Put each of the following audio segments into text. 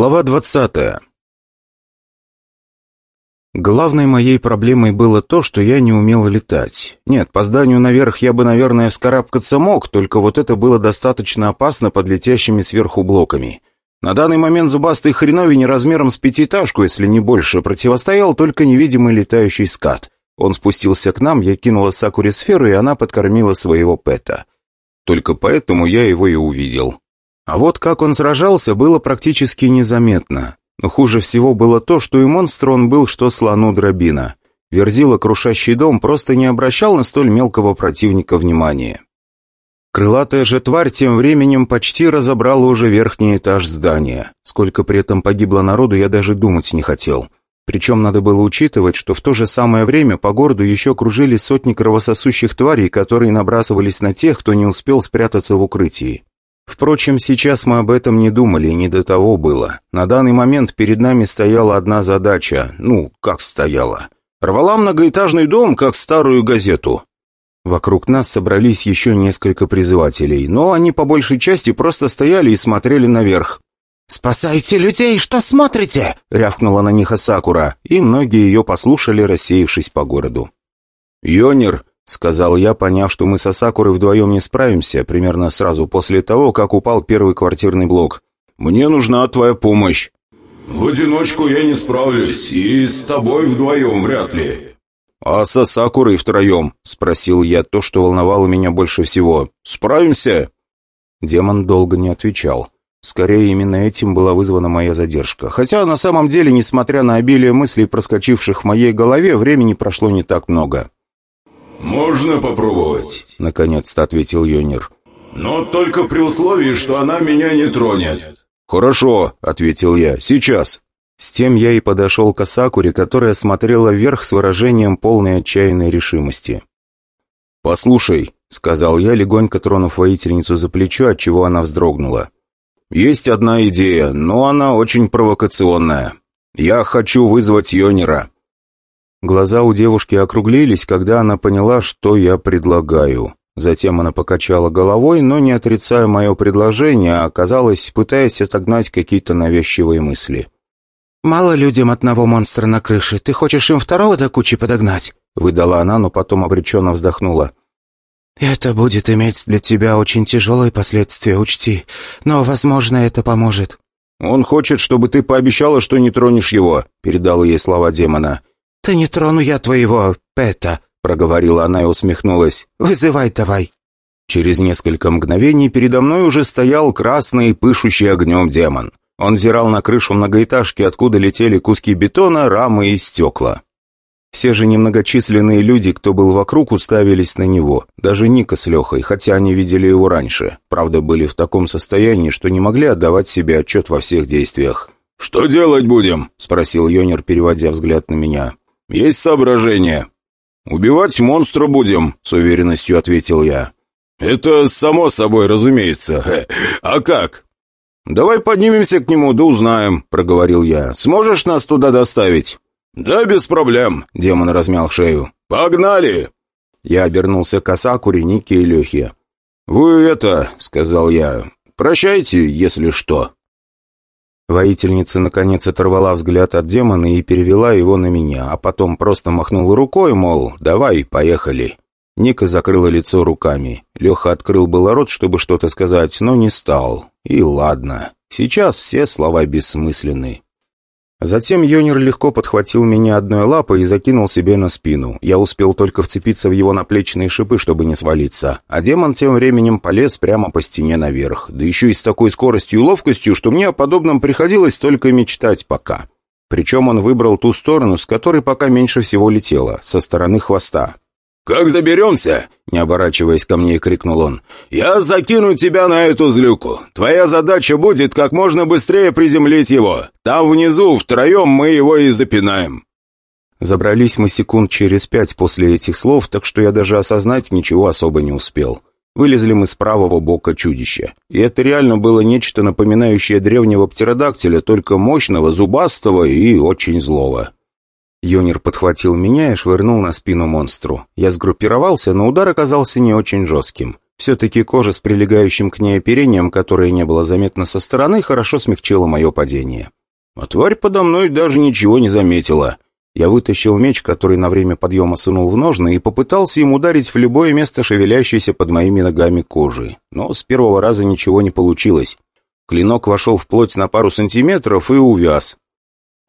Глава двадцатая Главной моей проблемой было то, что я не умел летать. Нет, по зданию наверх я бы, наверное, скарабкаться мог, только вот это было достаточно опасно под летящими сверху блоками. На данный момент зубастый хреновине размером с пятиэтажку, если не больше, противостоял только невидимый летающий скат. Он спустился к нам, я кинула Сакуре сферу, и она подкормила своего пэта. Только поэтому я его и увидел. А вот как он сражался, было практически незаметно. Но хуже всего было то, что и монстр он был, что слону дробина. Верзила, крушащий дом, просто не обращал на столь мелкого противника внимания. Крылатая же тварь тем временем почти разобрала уже верхний этаж здания. Сколько при этом погибло народу, я даже думать не хотел. Причем надо было учитывать, что в то же самое время по городу еще кружили сотни кровососущих тварей, которые набрасывались на тех, кто не успел спрятаться в укрытии. Впрочем, сейчас мы об этом не думали, не до того было. На данный момент перед нами стояла одна задача. Ну, как стояла? Рвала многоэтажный дом, как старую газету. Вокруг нас собрались еще несколько призывателей, но они по большей части просто стояли и смотрели наверх. «Спасайте людей, что смотрите!» — рявкнула на них Асакура, и многие ее послушали, рассеявшись по городу. «Йонер, — сказал я, поняв, что мы с Асакурой вдвоем не справимся, примерно сразу после того, как упал первый квартирный блок. «Мне нужна твоя помощь». «В одиночку я не справлюсь, и с тобой вдвоем вряд ли». «А с Асакурой втроем?» — спросил я то, что волновало меня больше всего. «Справимся?» Демон долго не отвечал. Скорее, именно этим была вызвана моя задержка. Хотя, на самом деле, несмотря на обилие мыслей, проскочивших в моей голове, времени прошло не так много. «Можно попробовать», — наконец-то ответил Йонер. «Но только при условии, что она меня не тронет». «Хорошо», — ответил я, — «сейчас». С тем я и подошел к Асакуре, которая смотрела вверх с выражением полной отчаянной решимости. «Послушай», — сказал я, легонько тронув воительницу за плечо, отчего она вздрогнула. «Есть одна идея, но она очень провокационная. Я хочу вызвать Йонера. Глаза у девушки округлились, когда она поняла, что я предлагаю. Затем она покачала головой, но не отрицая мое предложение, а оказалась, пытаясь отогнать какие-то навязчивые мысли. «Мало людям одного монстра на крыше. Ты хочешь им второго до кучи подогнать?» Выдала она, но потом обреченно вздохнула. «Это будет иметь для тебя очень тяжелые последствия, учти. Но, возможно, это поможет». «Он хочет, чтобы ты пообещала, что не тронешь его», — передала ей слова демона. «Да не трону я твоего Пэта», — проговорила она и усмехнулась. «Вызывай давай». Через несколько мгновений передо мной уже стоял красный, пышущий огнем демон. Он взирал на крышу многоэтажки, откуда летели куски бетона, рамы и стекла. Все же немногочисленные люди, кто был вокруг, уставились на него. Даже Ника с Лехой, хотя они видели его раньше. Правда, были в таком состоянии, что не могли отдавать себе отчет во всех действиях. «Что делать будем?» — спросил Йонер, переводя взгляд на меня. «Есть соображение?» «Убивать монстра будем», — с уверенностью ответил я. «Это само собой, разумеется. А как?» «Давай поднимемся к нему, да узнаем», — проговорил я. «Сможешь нас туда доставить?» «Да, без проблем», — демон размял шею. «Погнали!» Я обернулся к Асакуре, Нике и Лехе. «Вы это», — сказал я, — «прощайте, если что». Воительница, наконец, оторвала взгляд от демона и перевела его на меня, а потом просто махнула рукой, мол, давай, поехали. Ника закрыла лицо руками. Леха открыл было рот, чтобы что-то сказать, но не стал. И ладно, сейчас все слова бессмысленны. Затем Йонер легко подхватил меня одной лапой и закинул себе на спину. Я успел только вцепиться в его наплечные шипы, чтобы не свалиться. А демон тем временем полез прямо по стене наверх. Да еще и с такой скоростью и ловкостью, что мне о подобном приходилось только мечтать пока. Причем он выбрал ту сторону, с которой пока меньше всего летело, со стороны хвоста. «Как заберемся?» — не оборачиваясь ко мне, крикнул он. «Я закину тебя на эту злюку. Твоя задача будет как можно быстрее приземлить его. Там внизу втроем мы его и запинаем». Забрались мы секунд через пять после этих слов, так что я даже осознать ничего особо не успел. Вылезли мы с правого бока чудища. И это реально было нечто напоминающее древнего птеродактиля, только мощного, зубастого и очень злого. Юнир подхватил меня и швырнул на спину монстру. Я сгруппировался, но удар оказался не очень жестким. Все-таки кожа с прилегающим к ней оперением, которое не было заметно со стороны, хорошо смягчила мое падение. А тварь подо мной даже ничего не заметила. Я вытащил меч, который на время подъема сунул в ножны, и попытался им ударить в любое место, шевелящееся под моими ногами кожи. Но с первого раза ничего не получилось. Клинок вошел в плоть на пару сантиметров и увяз.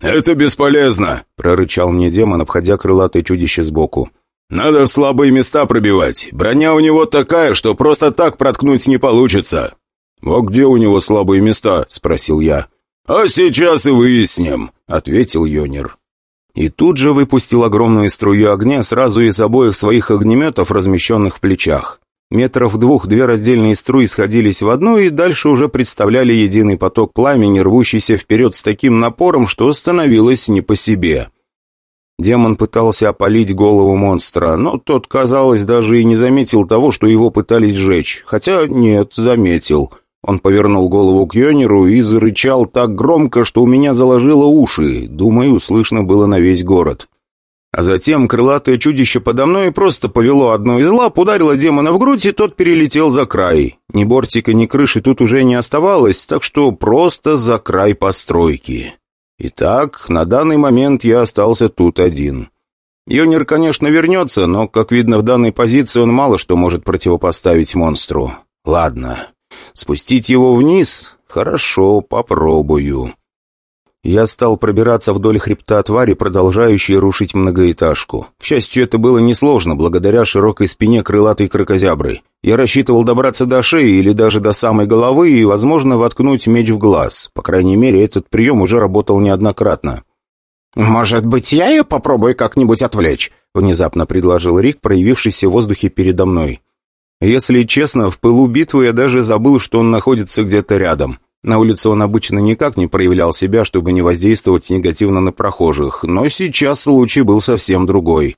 «Это бесполезно!» — прорычал мне демон, обходя крылатое чудище сбоку. «Надо слабые места пробивать. Броня у него такая, что просто так проткнуть не получится». «А где у него слабые места?» — спросил я. «А сейчас и выясним», — ответил Йонер. И тут же выпустил огромную струю огня сразу из обоих своих огнеметов, размещенных в плечах. Метров двух две раздельные струи сходились в одну и дальше уже представляли единый поток пламени, рвущийся вперед с таким напором, что становилось не по себе. Демон пытался опалить голову монстра, но тот, казалось, даже и не заметил того, что его пытались сжечь. Хотя нет, заметил. Он повернул голову к Йонеру и зарычал так громко, что у меня заложило уши. Думаю, слышно было на весь город. А затем крылатое чудище подо мной просто повело одну из лап, ударило демона в грудь, и тот перелетел за край. Ни бортика, ни крыши тут уже не оставалось, так что просто за край постройки. Итак, на данный момент я остался тут один. Йонер, конечно, вернется, но, как видно, в данной позиции он мало что может противопоставить монстру. Ладно, Спустить его вниз? Хорошо, попробую. Я стал пробираться вдоль хребта твари, продолжающей рушить многоэтажку. К счастью, это было несложно, благодаря широкой спине крылатой крокозябры. Я рассчитывал добраться до шеи или даже до самой головы и, возможно, воткнуть меч в глаз. По крайней мере, этот прием уже работал неоднократно. «Может быть, я ее попробую как-нибудь отвлечь?» — внезапно предложил Рик, проявившийся в воздухе передо мной. Если честно, в пылу битвы я даже забыл, что он находится где-то рядом. На улице он обычно никак не проявлял себя, чтобы не воздействовать негативно на прохожих, но сейчас случай был совсем другой.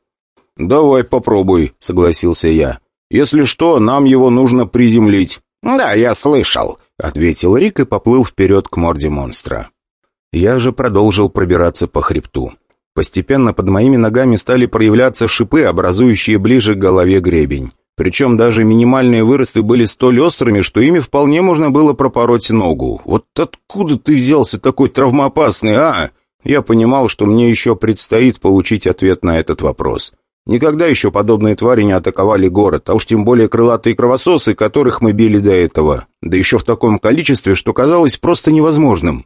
«Давай попробуй», — согласился я. «Если что, нам его нужно приземлить». «Да, я слышал», — ответил Рик и поплыл вперед к морде монстра. Я же продолжил пробираться по хребту. Постепенно под моими ногами стали проявляться шипы, образующие ближе к голове гребень. Причем даже минимальные выросты были столь острыми, что ими вполне можно было пропороть ногу. Вот откуда ты взялся такой травмоопасный, а? Я понимал, что мне еще предстоит получить ответ на этот вопрос. Никогда еще подобные твари не атаковали город, а уж тем более крылатые кровососы, которых мы били до этого. Да еще в таком количестве, что казалось просто невозможным.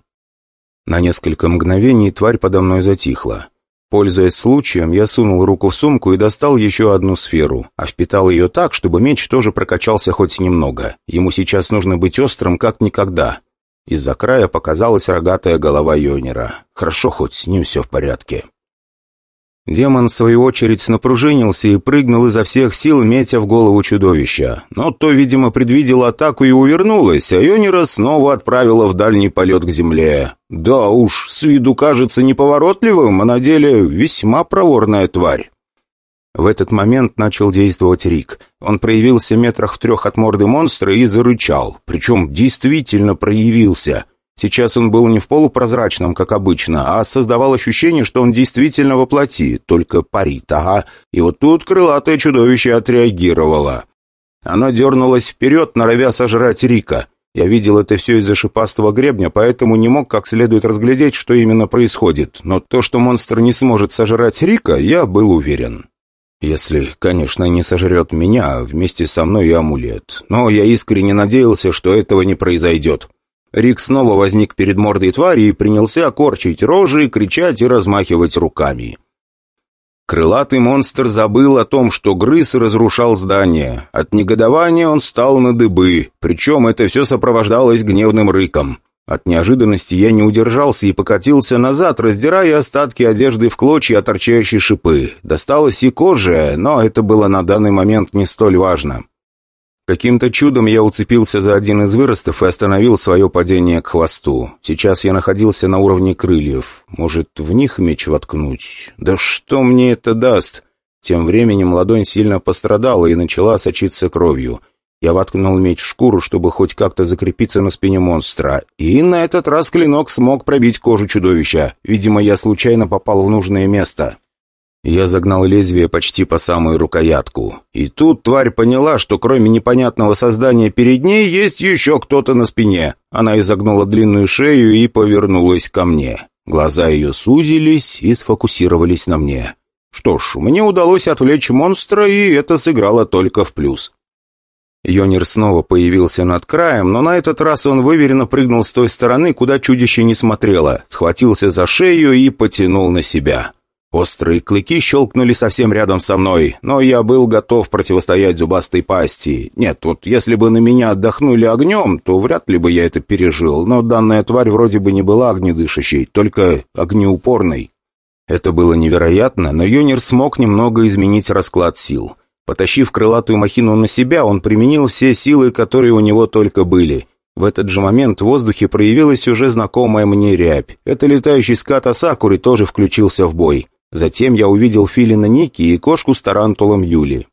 На несколько мгновений тварь подо мной затихла. Пользуясь случаем, я сунул руку в сумку и достал еще одну сферу, а впитал ее так, чтобы меч тоже прокачался хоть немного. Ему сейчас нужно быть острым, как никогда. Из-за края показалась рогатая голова Йонера. Хорошо, хоть с ним все в порядке. Демон, в свою очередь, напружинился и прыгнул изо всех сил, метя в голову чудовища. Но то, видимо, предвидело атаку и увернулось, а Йонера снова отправила в дальний полет к земле. Да уж, с виду кажется неповоротливым, а на деле весьма проворная тварь. В этот момент начал действовать Рик. Он проявился метрах в трех от морды монстра и зарычал. Причем действительно проявился — Сейчас он был не в полупрозрачном, как обычно, а создавал ощущение, что он действительно воплоти, только парит, ага. И вот тут крылатое чудовище отреагировало. Оно дернулось вперед, норовя сожрать Рика. Я видел это все из-за шипастого гребня, поэтому не мог как следует разглядеть, что именно происходит. Но то, что монстр не сможет сожрать Рика, я был уверен. Если, конечно, не сожрет меня, вместе со мной и амулет. Но я искренне надеялся, что этого не произойдет. Рик снова возник перед мордой твари и принялся корчить рожи, кричать и размахивать руками. Крылатый монстр забыл о том, что грыз разрушал здание. От негодования он стал на дыбы, причем это все сопровождалось гневным рыком. От неожиданности я не удержался и покатился назад, раздирая остатки одежды в клочья, торчащие шипы. Досталось и кожа, но это было на данный момент не столь важно. Каким-то чудом я уцепился за один из выростов и остановил свое падение к хвосту. Сейчас я находился на уровне крыльев. Может, в них меч воткнуть? Да что мне это даст? Тем временем ладонь сильно пострадала и начала сочиться кровью. Я воткнул меч в шкуру, чтобы хоть как-то закрепиться на спине монстра. И на этот раз клинок смог пробить кожу чудовища. Видимо, я случайно попал в нужное место. Я загнал лезвие почти по самую рукоятку. И тут тварь поняла, что кроме непонятного создания перед ней есть еще кто-то на спине. Она изогнула длинную шею и повернулась ко мне. Глаза ее сузились и сфокусировались на мне. Что ж, мне удалось отвлечь монстра, и это сыграло только в плюс. Йонер снова появился над краем, но на этот раз он выверенно прыгнул с той стороны, куда чудище не смотрело, схватился за шею и потянул на себя. Острые клыки щелкнули совсем рядом со мной, но я был готов противостоять зубастой пасти. Нет, вот если бы на меня отдохнули огнем, то вряд ли бы я это пережил, но данная тварь вроде бы не была огнедышащей, только огнеупорной. Это было невероятно, но Йонер смог немного изменить расклад сил. Потащив крылатую махину на себя, он применил все силы, которые у него только были. В этот же момент в воздухе проявилась уже знакомая мне рябь. Это летающий скат Асакуры тоже включился в бой. Затем я увидел филина Ники и кошку с тарантулом Юли.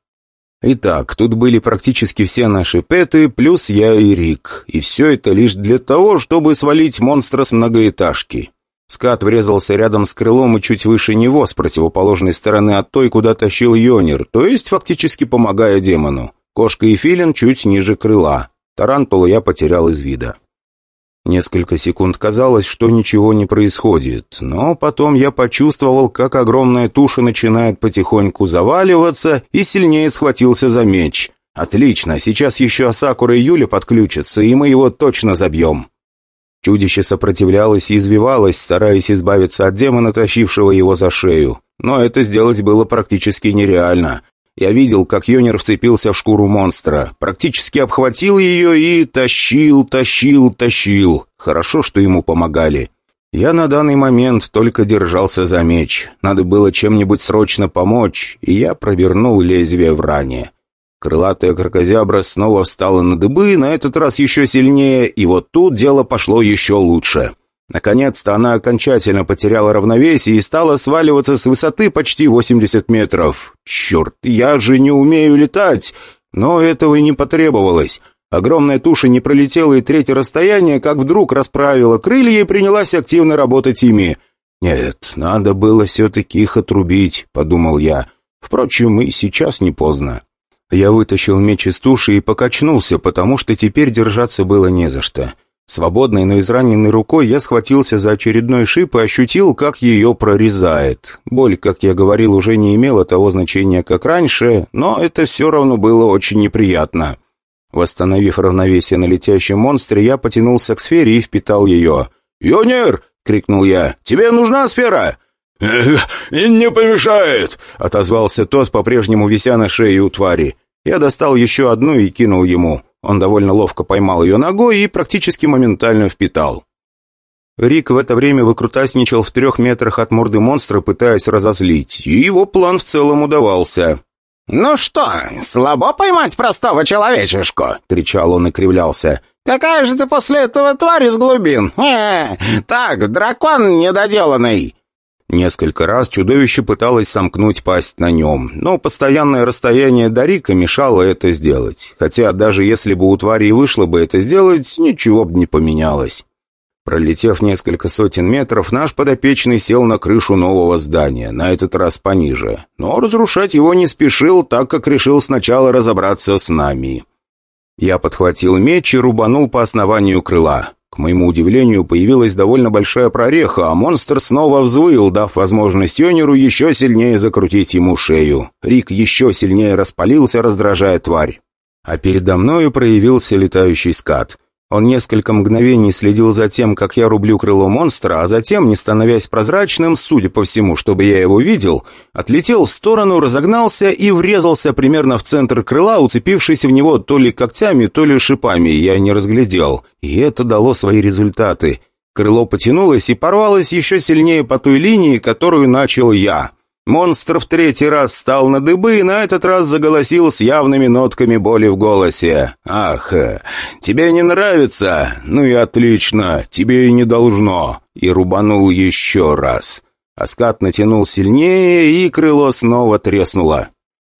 Итак, тут были практически все наши пэты, плюс я и Рик. И все это лишь для того, чтобы свалить монстра с многоэтажки. Скат врезался рядом с крылом и чуть выше него, с противоположной стороны от той, куда тащил Йонер, то есть фактически помогая демону. Кошка и филин чуть ниже крыла. Тарантула я потерял из вида. Несколько секунд казалось, что ничего не происходит, но потом я почувствовал, как огромная туша начинает потихоньку заваливаться и сильнее схватился за меч. «Отлично, сейчас еще Асакура и Юля подключатся, и мы его точно забьем». Чудище сопротивлялось и извивалось, стараясь избавиться от демона, тащившего его за шею. Но это сделать было практически нереально. Я видел, как Йонер вцепился в шкуру монстра, практически обхватил ее и тащил, тащил, тащил. Хорошо, что ему помогали. Я на данный момент только держался за меч. Надо было чем-нибудь срочно помочь, и я провернул лезвие в ране. Крылатая крокозябра снова встала на дыбы, на этот раз еще сильнее, и вот тут дело пошло еще лучше. Наконец-то она окончательно потеряла равновесие и стала сваливаться с высоты почти 80 метров. Черт, я же не умею летать! Но этого и не потребовалось. Огромная туша не пролетела и третье расстояние, как вдруг расправила крылья и принялась активно работать ими. «Нет, надо было все-таки их отрубить», — подумал я. Впрочем, и сейчас не поздно. Я вытащил меч из туши и покачнулся, потому что теперь держаться было не за что. Свободной, но израненной рукой я схватился за очередной шип и ощутил, как ее прорезает. Боль, как я говорил, уже не имела того значения, как раньше, но это все равно было очень неприятно. Восстановив равновесие на летящем монстре, я потянулся к сфере и впитал ее. «Юнир!» — крикнул я. «Тебе нужна сфера?» «Не помешает!» — отозвался тот, по-прежнему вися на шее у твари. Я достал еще одну и кинул ему. Он довольно ловко поймал ее ногой и практически моментально впитал. Рик в это время выкрутасничал в трех метрах от морды монстра, пытаясь разозлить, и его план в целом удавался. «Ну что, слабо поймать простого человечешку?» — кричал он и кривлялся. «Какая же ты после этого тварь из глубин? Э, так, дракон недоделанный!» Несколько раз чудовище пыталось сомкнуть пасть на нем, но постоянное расстояние до Рика мешало это сделать. Хотя даже если бы у твари вышло бы это сделать, ничего бы не поменялось. Пролетев несколько сотен метров, наш подопечный сел на крышу нового здания, на этот раз пониже. Но разрушать его не спешил, так как решил сначала разобраться с нами. Я подхватил меч и рубанул по основанию крыла. К моему удивлению, появилась довольно большая прореха, а монстр снова взвыл, дав возможность Йонеру еще сильнее закрутить ему шею. Рик еще сильнее распалился, раздражая тварь. А передо мною проявился летающий скат. Он несколько мгновений следил за тем, как я рублю крыло монстра, а затем, не становясь прозрачным, судя по всему, чтобы я его видел, отлетел в сторону, разогнался и врезался примерно в центр крыла, уцепившись в него то ли когтями, то ли шипами, я не разглядел. И это дало свои результаты. Крыло потянулось и порвалось еще сильнее по той линии, которую начал я. Монстр в третий раз встал на дыбы и на этот раз заголосил с явными нотками боли в голосе. «Ах, тебе не нравится? Ну и отлично, тебе и не должно!» И рубанул еще раз. Аскат натянул сильнее, и крыло снова треснуло.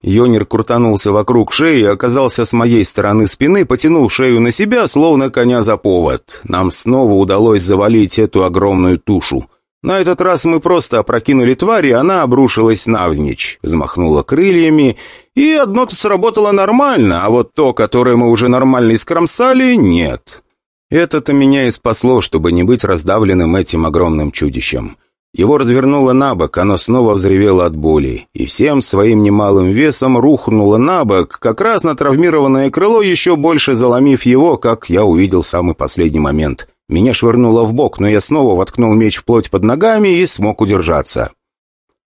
Йонер крутанулся вокруг шеи, оказался с моей стороны спины, потянул шею на себя, словно коня за повод. Нам снова удалось завалить эту огромную тушу. На этот раз мы просто опрокинули тварь, и она обрушилась навзничь, взмахнула крыльями, и одно-то сработало нормально, а вот то, которое мы уже нормально искромсали, нет. Это-то меня и спасло, чтобы не быть раздавленным этим огромным чудищем. Его развернуло на бок, оно снова взревело от боли, и всем своим немалым весом рухнуло на бок, как раз на травмированное крыло, еще больше заломив его, как я увидел в самый последний момент. Меня швырнуло в бок, но я снова воткнул меч в плоть под ногами и смог удержаться.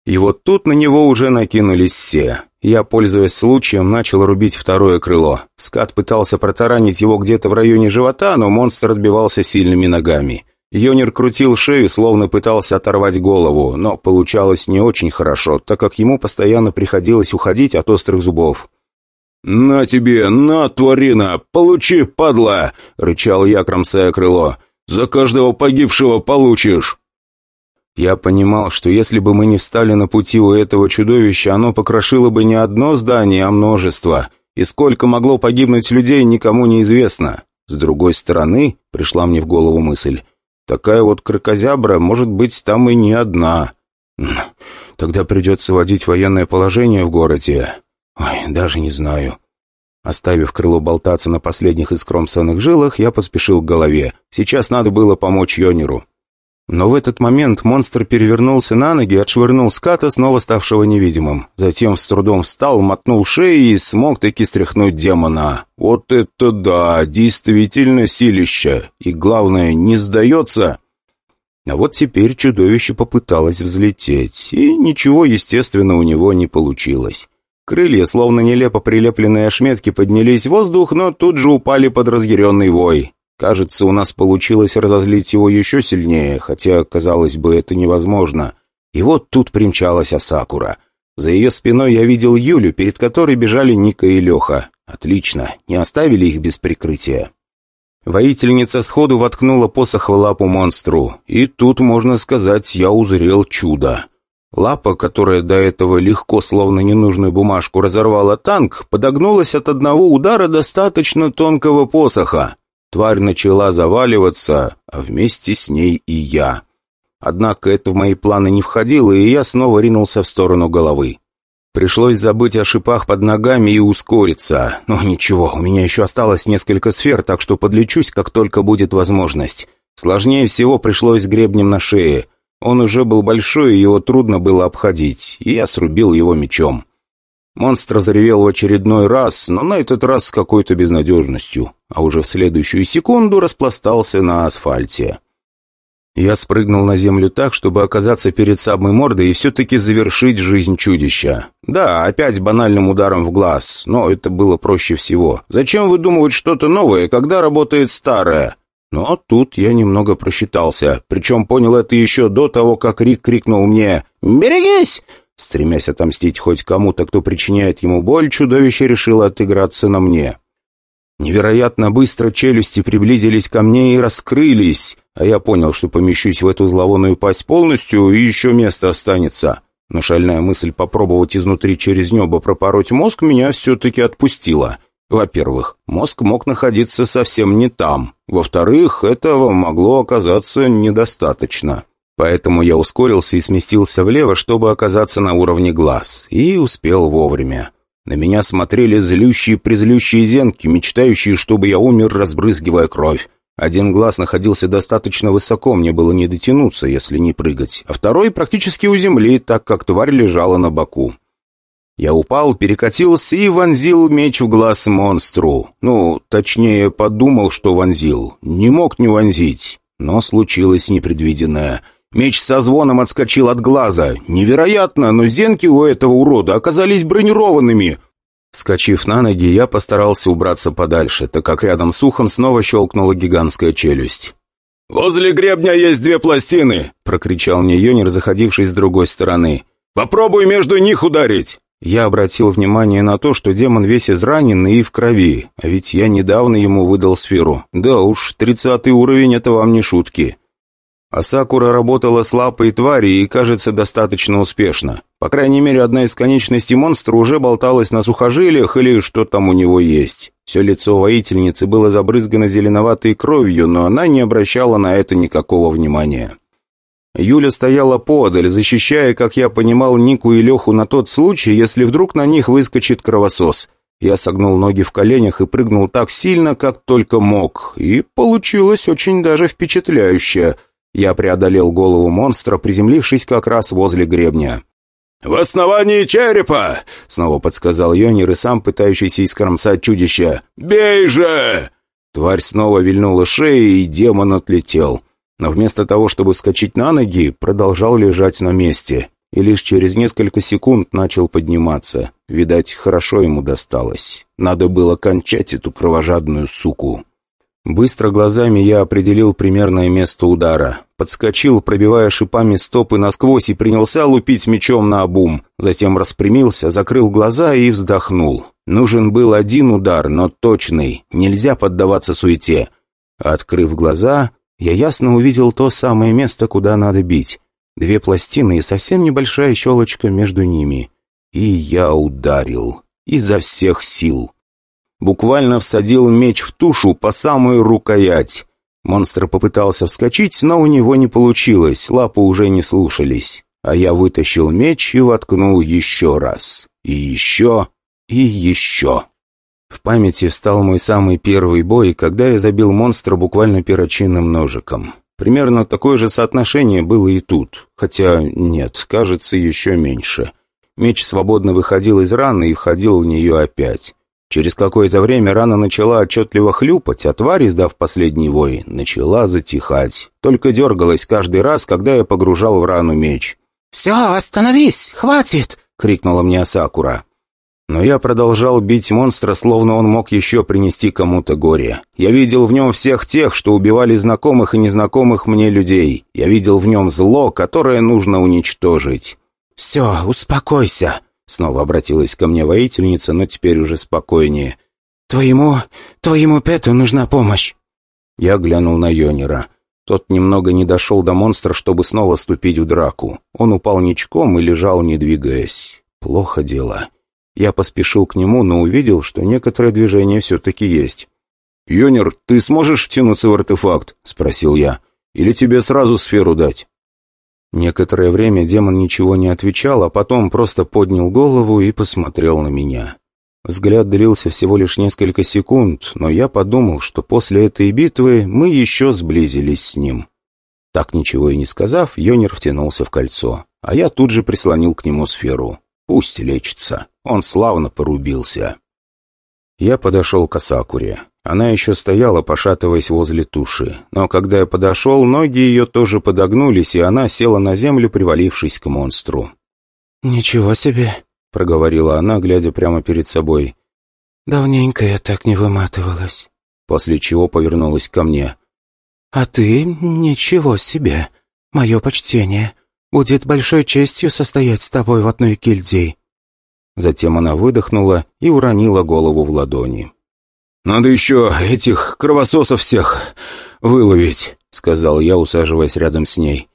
И вот тут на него уже накинулись все. Я, пользуясь случаем, начал рубить второе крыло. Скат пытался протаранить его где-то в районе живота, но монстр отбивался сильными ногами. Йонер крутил шею, словно пытался оторвать голову, но получалось не очень хорошо, так как ему постоянно приходилось уходить от острых зубов. «На тебе, на, тварина! Получи, падла!» — рычал я, кромсая крыло. «За каждого погибшего получишь!» Я понимал, что если бы мы не встали на пути у этого чудовища, оно покрошило бы не одно здание, а множество. И сколько могло погибнуть людей, никому не известно. С другой стороны, пришла мне в голову мысль, Такая вот крокозябра может быть там и не одна. Тогда придется вводить военное положение в городе. Ой, даже не знаю. Оставив крыло болтаться на последних искромсанных жилах, я поспешил к голове. Сейчас надо было помочь Йонеру. Но в этот момент монстр перевернулся на ноги, отшвырнул ската, снова ставшего невидимым. Затем с трудом встал, мотнул шеей и смог таки стряхнуть демона. Вот это да, действительно силище. И главное, не сдается. А вот теперь чудовище попыталось взлететь, и ничего, естественно, у него не получилось. Крылья, словно нелепо прилепленные ошметки, поднялись в воздух, но тут же упали под разъяренный вой. Кажется, у нас получилось разозлить его еще сильнее, хотя, казалось бы, это невозможно. И вот тут примчалась Асакура. За ее спиной я видел Юлю, перед которой бежали Ника и Леха. Отлично, не оставили их без прикрытия. Воительница сходу воткнула посох в лапу монстру, и тут, можно сказать, я узрел чудо. Лапа, которая до этого легко, словно ненужную бумажку, разорвала танк, подогнулась от одного удара достаточно тонкого посоха. Тварь начала заваливаться, а вместе с ней и я. Однако это в мои планы не входило, и я снова ринулся в сторону головы. Пришлось забыть о шипах под ногами и ускориться. Но ничего, у меня еще осталось несколько сфер, так что подлечусь, как только будет возможность. Сложнее всего пришлось гребнем на шее. Он уже был большой, и его трудно было обходить, и я срубил его мечом. Монстр заревел в очередной раз, но на этот раз с какой-то безнадежностью, а уже в следующую секунду распластался на асфальте. Я спрыгнул на землю так, чтобы оказаться перед самой мордой и все-таки завершить жизнь чудища. Да, опять банальным ударом в глаз, но это было проще всего. Зачем выдумывать что-то новое, когда работает старое? Но тут я немного просчитался, причем понял это еще до того, как Рик крикнул мне «Берегись!» Стремясь отомстить хоть кому-то, кто причиняет ему боль, чудовище решило отыграться на мне. Невероятно быстро челюсти приблизились ко мне и раскрылись, а я понял, что помещусь в эту зловонную пасть полностью, и еще место останется. Но шальная мысль попробовать изнутри через небо пропороть мозг меня все-таки отпустила. Во-первых, мозг мог находиться совсем не там. Во-вторых, этого могло оказаться недостаточно. Поэтому я ускорился и сместился влево, чтобы оказаться на уровне глаз. И успел вовремя. На меня смотрели злющие-призлющие зенки, мечтающие, чтобы я умер, разбрызгивая кровь. Один глаз находился достаточно высоко, мне было не дотянуться, если не прыгать, а второй практически у земли, так как тварь лежала на боку. Я упал, перекатился и вонзил меч в глаз монстру. Ну, точнее, подумал, что вонзил. Не мог не вонзить, но случилось непредвиденное — Меч со звоном отскочил от глаза. Невероятно, но зенки у этого урода оказались бронированными. Вскочив на ноги, я постарался убраться подальше, так как рядом с ухом снова щелкнула гигантская челюсть. «Возле гребня есть две пластины!» — прокричал мне Йонер, заходивший с другой стороны. «Попробуй между них ударить!» Я обратил внимание на то, что демон весь израненный и в крови, а ведь я недавно ему выдал сферу. Да уж, тридцатый уровень — это вам не шутки. Асакура работала с лапой твари и, кажется, достаточно успешно. По крайней мере, одна из конечностей монстра уже болталась на сухожилиях или что там у него есть. Все лицо воительницы было забрызгано зеленоватой кровью, но она не обращала на это никакого внимания. Юля стояла подаль, защищая, как я понимал, Нику и Леху на тот случай, если вдруг на них выскочит кровосос. Я согнул ноги в коленях и прыгнул так сильно, как только мог. И получилось очень даже впечатляюще. Я преодолел голову монстра, приземлившись как раз возле гребня. «В основании черепа!» — снова подсказал Йонер и сам пытающийся искромсать чудище. «Бей же!» Тварь снова вильнула шеей, и демон отлетел. Но вместо того, чтобы вскочить на ноги, продолжал лежать на месте. И лишь через несколько секунд начал подниматься. Видать, хорошо ему досталось. Надо было кончать эту кровожадную суку. Быстро глазами я определил примерное место удара. Подскочил, пробивая шипами стопы насквозь и принялся лупить мечом на обум. Затем распрямился, закрыл глаза и вздохнул. Нужен был один удар, но точный. Нельзя поддаваться суете. Открыв глаза, я ясно увидел то самое место, куда надо бить. Две пластины и совсем небольшая щелочка между ними. И я ударил. Изо всех сил. Буквально всадил меч в тушу по самую рукоять. Монстр попытался вскочить, но у него не получилось, лапы уже не слушались. А я вытащил меч и воткнул еще раз. И еще, и еще. В памяти встал мой самый первый бой, когда я забил монстра буквально перочинным ножиком. Примерно такое же соотношение было и тут. Хотя нет, кажется, еще меньше. Меч свободно выходил из раны и входил в нее опять. Через какое-то время рана начала отчетливо хлюпать, а тварь, издав последний вой, начала затихать. Только дергалась каждый раз, когда я погружал в рану меч. «Все, остановись! Хватит!» — крикнула мне Сакура. Но я продолжал бить монстра, словно он мог еще принести кому-то горе. Я видел в нем всех тех, что убивали знакомых и незнакомых мне людей. Я видел в нем зло, которое нужно уничтожить. «Все, успокойся!» Снова обратилась ко мне воительница, но теперь уже спокойнее. «Твоему... твоему Пету нужна помощь!» Я глянул на Йонера. Тот немного не дошел до монстра, чтобы снова вступить в драку. Он упал ничком и лежал, не двигаясь. Плохо дело. Я поспешил к нему, но увидел, что некоторое движение все-таки есть. «Йонер, ты сможешь втянуться в артефакт?» — спросил я. «Или тебе сразу сферу дать?» Некоторое время демон ничего не отвечал, а потом просто поднял голову и посмотрел на меня. Взгляд длился всего лишь несколько секунд, но я подумал, что после этой битвы мы еще сблизились с ним. Так ничего и не сказав, Йонер втянулся в кольцо, а я тут же прислонил к нему сферу. Пусть лечится, он славно порубился. Я подошел к Асакуре. Она еще стояла, пошатываясь возле туши. Но когда я подошел, ноги ее тоже подогнулись, и она села на землю, привалившись к монстру. «Ничего себе!» — проговорила она, глядя прямо перед собой. «Давненько я так не выматывалась». После чего повернулась ко мне. «А ты ничего себе! Мое почтение! Будет большой честью состоять с тобой в одной гильдии». Затем она выдохнула и уронила голову в ладони. «Надо еще этих кровососов всех выловить», — сказал я, усаживаясь рядом с ней.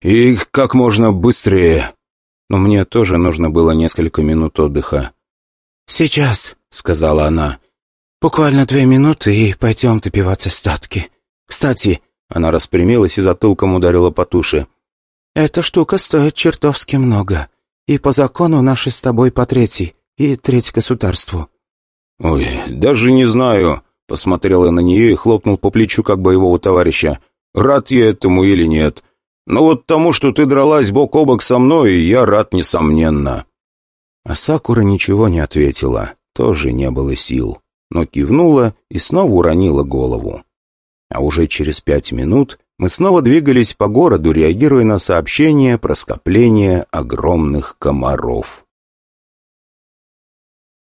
«И как можно быстрее». Но мне тоже нужно было несколько минут отдыха. «Сейчас», — сказала она. «Буквально две минуты, и пойдем допивать остатки. Кстати...» Она распрямилась и затылком ударила по туше. «Эта штука стоит чертовски много. И по закону наши с тобой по третий, и треть государству. «Ой, даже не знаю», — посмотрел я на нее и хлопнул по плечу, как боевого товарища. «Рад я этому или нет? Но вот тому, что ты дралась бок о бок со мной, я рад, несомненно». А Сакура ничего не ответила, тоже не было сил, но кивнула и снова уронила голову. А уже через пять минут мы снова двигались по городу, реагируя на сообщения про скопление огромных комаров.